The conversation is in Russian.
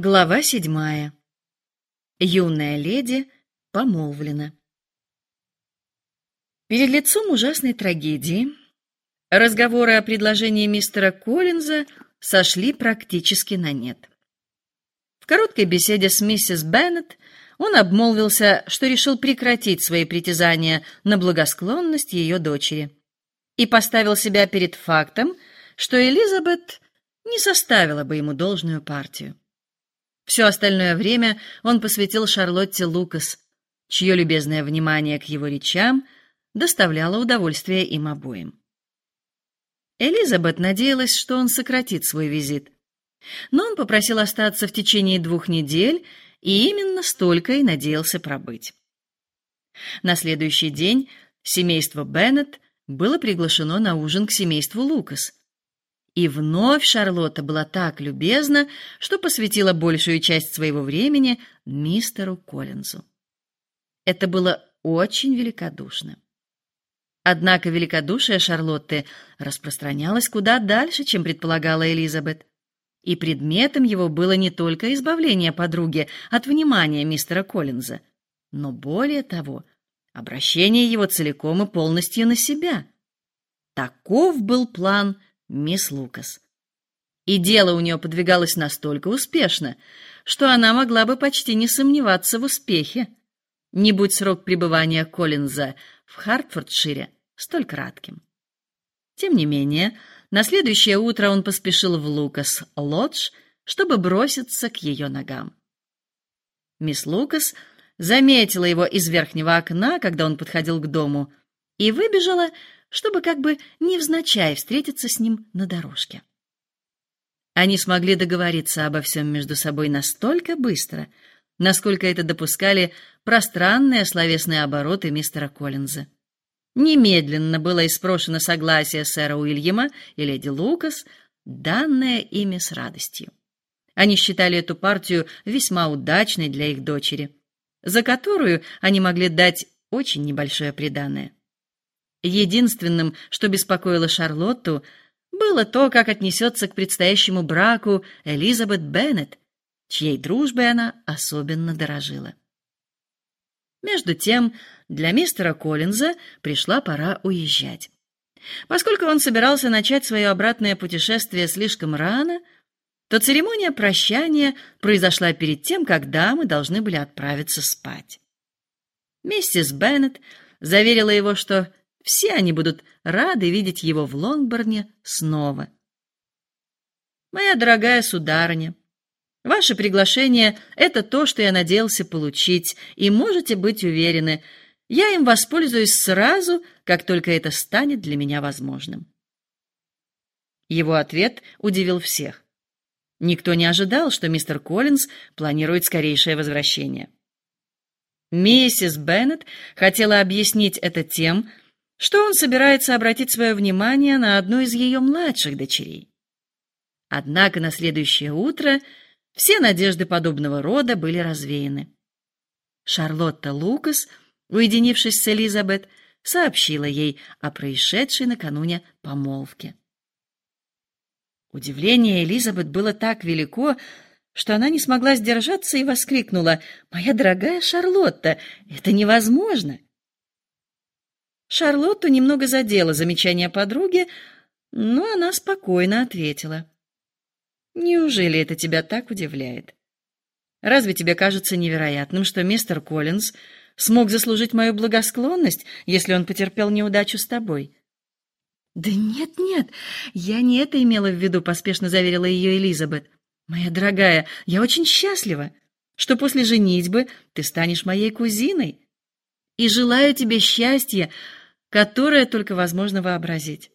Глава седьмая. Юная леди помолвлена. Перед лицом ужасной трагедии разговоры о предложении мистера Коллинза сошли практически на нет. В короткой беседе с миссис Беннет он обмолвился, что решил прекратить свои притязания на благосклонность ее дочери и поставил себя перед фактом, что Элизабет не составила бы ему должную партию. Все остальное время он посвятил Шарлотте Лукас, чье любезное внимание к его речам доставляло удовольствие им обоим. Элизабет надеялась, что он сократит свой визит, но он попросил остаться в течение двух недель, и именно столько и надеялся пробыть. На следующий день семейство Беннет было приглашено на ужин к семейству Лукас, и вновь Шарлотта была так любезна, что посвятила большую часть своего времени мистеру Коллинзу. Это было очень великодушно. Однако великодушие Шарлотты распространялось куда дальше, чем предполагала Элизабет. И предметом его было не только избавление подруги от внимания мистера Коллинза, но более того, обращение его целиком и полностью на себя. Таков был план мисс Лукас. И дело у нее подвигалось настолько успешно, что она могла бы почти не сомневаться в успехе, не будь срок пребывания Коллинза в Хартфордшире столь кратким. Тем не менее, на следующее утро он поспешил в Лукас-Лодж, чтобы броситься к ее ногам. Мисс Лукас заметила его из верхнего окна, когда он подходил к дому, и выбежала, чтобы как бы невзначай встретиться с ним на дорожке. Они смогли договориться обо всем между собой настолько быстро, насколько это допускали пространные словесные обороты мистера Коллинза. Немедленно было испрошено согласие сэра Уильяма и леди Лукас, данное ими с радостью. Они считали эту партию весьма удачной для их дочери, за которую они могли дать очень небольшое приданое. Единственным, что беспокоило Шарлотту, было то, как отнесется к предстоящему браку Элизабет Беннет, чьей дружбой она особенно дорожила. Между тем, для мистера Коллинза пришла пора уезжать. Поскольку он собирался начать свое обратное путешествие слишком рано, то церемония прощания произошла перед тем, как дамы должны были отправиться спать. Миссис Беннет заверила его, что все они будут рады видеть его в Лонгборне снова. Моя дорогая сударыня, ваше приглашение — это то, что я надеялся получить, и можете быть уверены, я им воспользуюсь сразу, как только это станет для меня возможным. Его ответ удивил всех. Никто не ожидал, что мистер Коллинз планирует скорейшее возвращение. Миссис Беннет хотела объяснить это тем, что он собирается обратить свое внимание на одну из ее младших дочерей. Однако на следующее утро все надежды подобного рода были развеяны. Шарлотта Лукас, уединившись с Элизабет, сообщила ей о происшедшей накануне помолвке. Удивление Элизабет было так велико, что она не смогла сдержаться и воскликнула: "Моя дорогая Шарлотта, это невозможно!" Шарлотту немного задело замечание подруги, но она спокойно ответила. «Неужели это тебя так удивляет? Разве тебе кажется невероятным, что мистер Коллинз смог заслужить мою благосклонность, если он потерпел неудачу с тобой?» «Да нет, нет, я не это имела в виду», — поспешно заверила ее Элизабет. «Моя дорогая, я очень счастлива, что после женитьбы ты станешь моей кузиной, и желаю тебе счастья, которое только возможно вообразить.